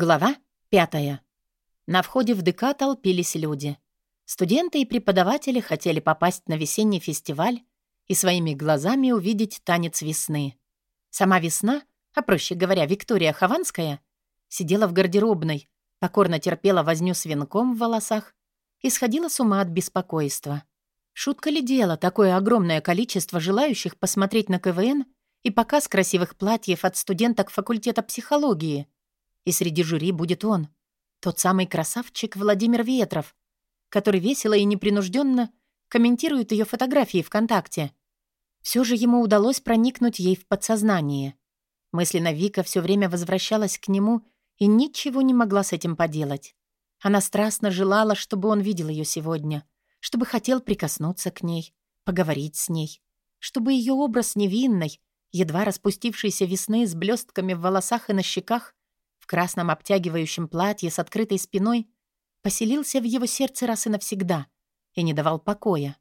Глава пятая. На входе в ДК толпились люди. Студенты и преподаватели хотели попасть на весенний фестиваль и своими глазами увидеть танец весны. Сама весна, а проще говоря, Виктория Хованская, сидела в гардеробной, покорно терпела возню с венком в волосах и сходила с ума от беспокойства. Шутка ли дело такое огромное количество желающих посмотреть на КВН и показ красивых платьев от студенток факультета психологии — и среди жюри будет он, тот самый красавчик Владимир Ветров, который весело и непринужденно комментирует ее фотографии ВКонтакте. Все же ему удалось проникнуть ей в подсознание. Мысленно Вика все время возвращалась к нему и ничего не могла с этим поделать. Она страстно желала, чтобы он видел ее сегодня, чтобы хотел прикоснуться к ней, поговорить с ней, чтобы ее образ невинной, едва распустившейся весны с блестками в волосах и на щеках, красном обтягивающем платье с открытой спиной поселился в его сердце раз и навсегда и не давал покоя.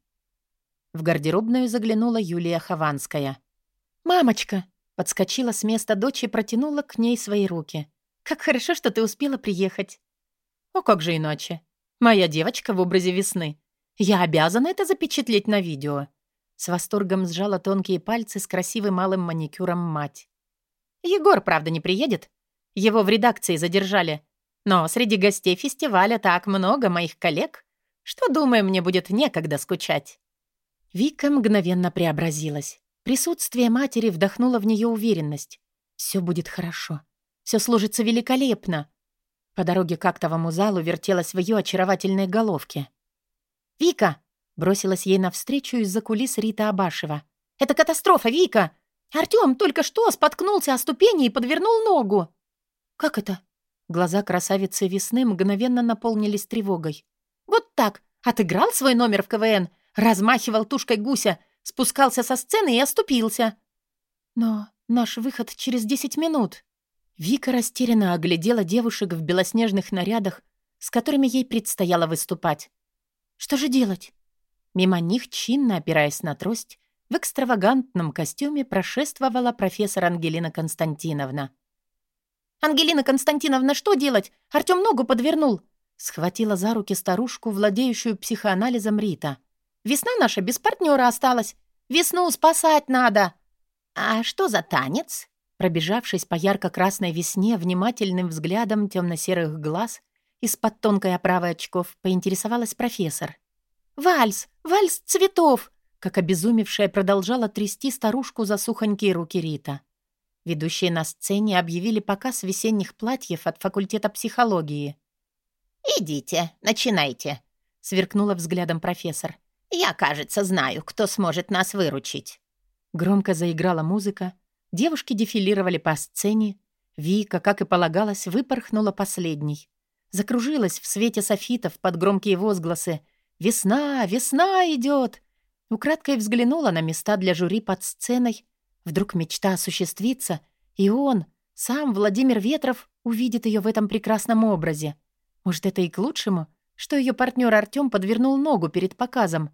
В гардеробную заглянула Юлия Хованская. «Мамочка!» — подскочила с места дочь и протянула к ней свои руки. «Как хорошо, что ты успела приехать!» «О, как же иначе! Моя девочка в образе весны! Я обязана это запечатлеть на видео!» С восторгом сжала тонкие пальцы с красивым малым маникюром мать. «Егор, правда, не приедет, его в редакции задержали. Но среди гостей фестиваля так много моих коллег, что, думаю, мне будет некогда скучать». Вика мгновенно преобразилась. Присутствие матери вдохнуло в нее уверенность. Все будет хорошо. Все сложится великолепно. По дороге к актовому залу вертелась в ее очаровательной головке. «Вика!» — бросилась ей навстречу из-за кулис Рита Абашева. «Это катастрофа, Вика! Артём только что споткнулся о ступени и подвернул ногу!» «Как это?» Глаза красавицы весны мгновенно наполнились тревогой. «Вот так! Отыграл свой номер в КВН, размахивал тушкой гуся, спускался со сцены и оступился». «Но наш выход через десять минут». Вика растерянно оглядела девушек в белоснежных нарядах, с которыми ей предстояло выступать. «Что же делать?» Мимо них, чинно опираясь на трость, в экстравагантном костюме прошествовала профессор Ангелина Константиновна. «Ангелина Константиновна, что делать? Артём ногу подвернул!» Схватила за руки старушку, владеющую психоанализом Рита. «Весна наша без партнера осталась. Весну спасать надо!» «А что за танец?» Пробежавшись по ярко-красной весне внимательным взглядом темно-серых глаз, из-под тонкой оправы очков поинтересовалась профессор. «Вальс! Вальс цветов!» Как обезумевшая продолжала трясти старушку за сухонькие руки Рита. Ведущие на сцене объявили показ весенних платьев от факультета психологии. «Идите, начинайте», — сверкнула взглядом профессор. «Я, кажется, знаю, кто сможет нас выручить». Громко заиграла музыка. Девушки дефилировали по сцене. Вика, как и полагалось, выпорхнула последней. Закружилась в свете софитов под громкие возгласы «Весна! Весна идет!» Украдкой взглянула на места для жюри под сценой Вдруг мечта осуществится, и он, сам Владимир Ветров, увидит ее в этом прекрасном образе. Может, это и к лучшему, что ее партнер Артем подвернул ногу перед показом.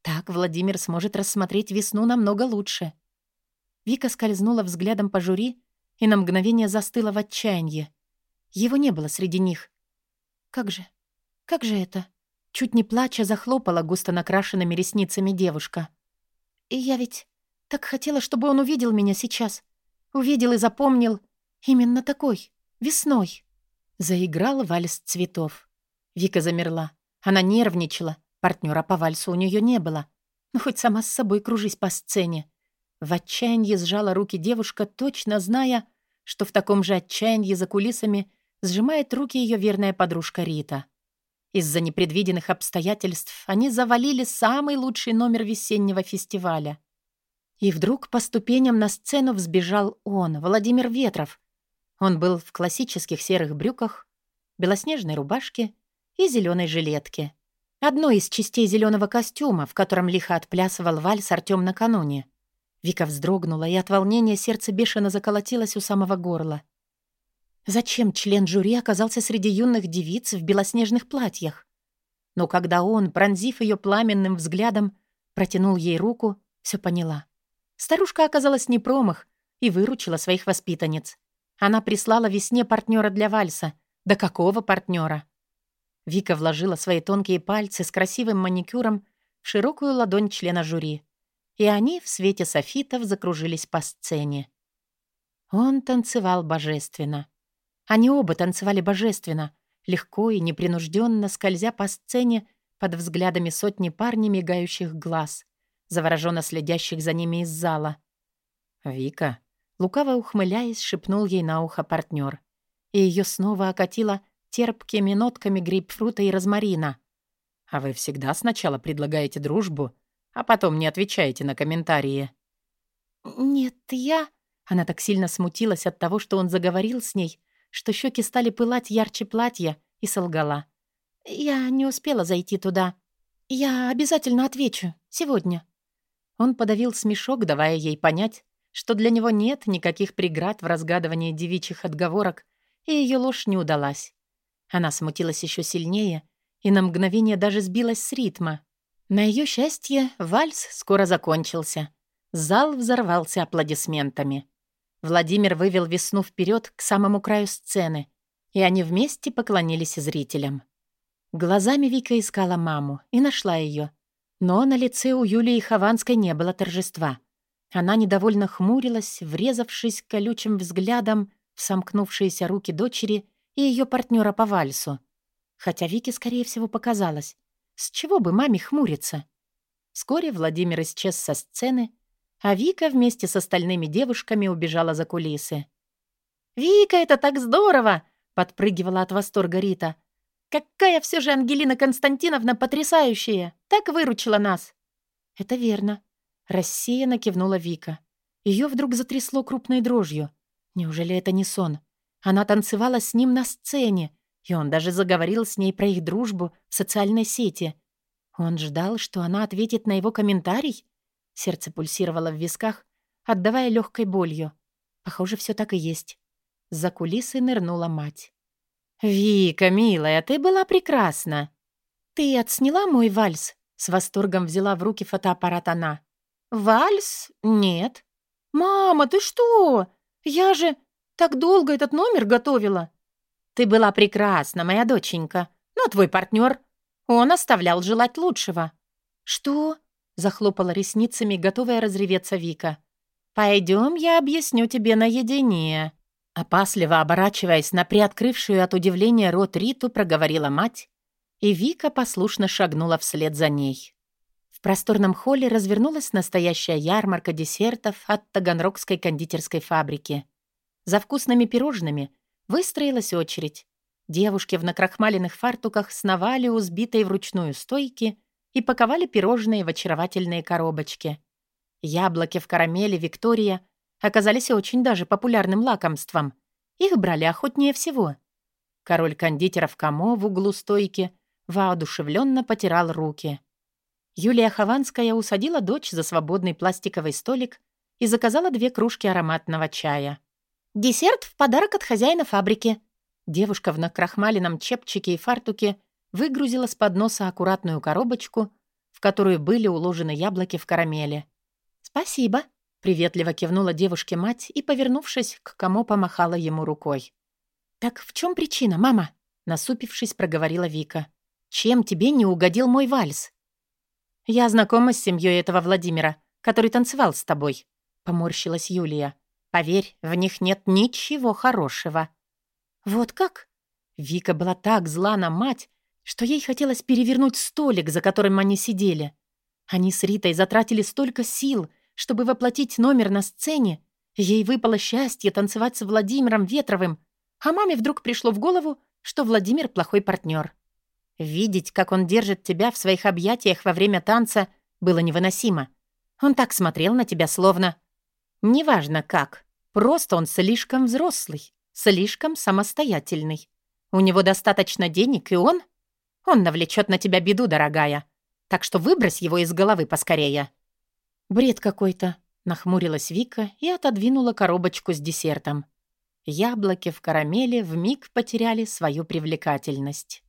Так Владимир сможет рассмотреть весну намного лучше. Вика скользнула взглядом по жюри и на мгновение застыла в отчаянии. Его не было среди них. «Как же? Как же это?» Чуть не плача захлопала густо накрашенными ресницами девушка. «И я ведь так хотела, чтобы он увидел меня сейчас. Увидел и запомнил. Именно такой. Весной. Заиграл вальс цветов. Вика замерла. Она нервничала. Партнера по вальсу у нее не было. Ну, хоть сама с собой кружись по сцене. В отчаянии сжала руки девушка, точно зная, что в таком же отчаянии за кулисами сжимает руки ее верная подружка Рита. Из-за непредвиденных обстоятельств они завалили самый лучший номер весеннего фестиваля — и вдруг по ступеням на сцену взбежал он, Владимир Ветров. Он был в классических серых брюках, белоснежной рубашке и зеленой жилетке. Одной из частей зеленого костюма, в котором лихо отплясывал вальс Артем накануне. Вика вздрогнула, и от волнения сердце бешено заколотилось у самого горла. Зачем член жюри оказался среди юных девиц в белоснежных платьях? Но когда он, пронзив ее пламенным взглядом, протянул ей руку, все поняла. Старушка оказалась не промах и выручила своих воспитанниц. Она прислала весне партнера для вальса, Да какого партнера? Вика вложила свои тонкие пальцы с красивым маникюром в широкую ладонь члена жюри, и они в свете софитов закружились по сцене. Он танцевал божественно. Они оба танцевали божественно, легко и непринужденно скользя по сцене под взглядами сотни пар мигающих глаз, завороженно следящих за ними из зала. «Вика», лукаво ухмыляясь, шепнул ей на ухо партнер, и ее снова окатило терпкими нотками грейпфрута и розмарина. «А вы всегда сначала предлагаете дружбу, а потом не отвечаете на комментарии». «Нет, я...» Она так сильно смутилась от того, что он заговорил с ней, что щеки стали пылать ярче платья, и солгала. «Я не успела зайти туда. Я обязательно отвечу. Сегодня». Он подавил смешок, давая ей понять, что для него нет никаких преград в разгадывании девичьих отговорок, и ее ложь не удалась. Она смутилась еще сильнее и на мгновение даже сбилась с ритма. На ее счастье вальс скоро закончился. Зал взорвался аплодисментами. Владимир вывел весну вперед к самому краю сцены, и они вместе поклонились зрителям. Глазами Вика искала маму и нашла ее. Но на лице у Юлии Хованской не было торжества. Она недовольно хмурилась, врезавшись колючим взглядом в сомкнувшиеся руки дочери и ее партнера по вальсу. Хотя Вике, скорее всего, показалось. С чего бы маме хмуриться? Вскоре Владимир исчез со сцены, а Вика вместе с остальными девушками убежала за кулисы. «Вика, это так здорово!» — подпрыгивала от восторга Рита. Какая все же Ангелина Константиновна потрясающая! Так выручила нас!» «Это верно», — рассеянно кивнула Вика. Ее вдруг затрясло крупной дрожью. Неужели это не сон? Она танцевала с ним на сцене, и он даже заговорил с ней про их дружбу в социальной сети. Он ждал, что она ответит на его комментарий? Сердце пульсировало в висках, отдавая легкой болью. Похоже, все так и есть. За кулисы нырнула мать. «Вика, милая, ты была прекрасна!» «Ты отсняла мой вальс?» С восторгом взяла в руки фотоаппарат она. «Вальс? Нет». «Мама, ты что? Я же так долго этот номер готовила». «Ты была прекрасна, моя доченька. Но твой партнер, он оставлял желать лучшего». «Что?» — захлопала ресницами, готовая разреветься Вика. «Пойдем, я объясню тебе наедине». Опасливо оборачиваясь на приоткрывшую от удивления рот Риту, проговорила мать, и Вика послушно шагнула вслед за ней. В просторном холле развернулась настоящая ярмарка десертов от Таганрогской кондитерской фабрики. За вкусными пирожными выстроилась очередь. Девушки в накрахмаленных фартуках сновали у сбитой вручную стойки и паковали пирожные в очаровательные коробочки. Яблоки в карамели «Виктория» оказались очень даже популярным лакомством. Их брали охотнее всего. Король кондитеров Камо в углу стойки воодушевленно потирал руки. Юлия Хованская усадила дочь за свободный пластиковый столик и заказала две кружки ароматного чая. «Десерт в подарок от хозяина фабрики». Девушка в накрахмаленном чепчике и фартуке выгрузила с подноса аккуратную коробочку, в которую были уложены яблоки в карамели. «Спасибо», Приветливо кивнула девушке мать и, повернувшись, к кому помахала ему рукой. «Так в чем причина, мама?» Насупившись, проговорила Вика. «Чем тебе не угодил мой вальс?» «Я знакома с семьей этого Владимира, который танцевал с тобой», — поморщилась Юлия. «Поверь, в них нет ничего хорошего». «Вот как?» Вика была так зла на мать, что ей хотелось перевернуть столик, за которым они сидели. Они с Ритой затратили столько сил — чтобы воплотить номер на сцене, ей выпало счастье танцевать с Владимиром Ветровым, а маме вдруг пришло в голову, что Владимир плохой партнер. Видеть, как он держит тебя в своих объятиях во время танца, было невыносимо. Он так смотрел на тебя, словно... Неважно как, просто он слишком взрослый, слишком самостоятельный. У него достаточно денег, и он... Он навлечет на тебя беду, дорогая. Так что выбрось его из головы поскорее. «Бред какой-то», — нахмурилась Вика и отодвинула коробочку с десертом. Яблоки в карамели вмиг потеряли свою привлекательность.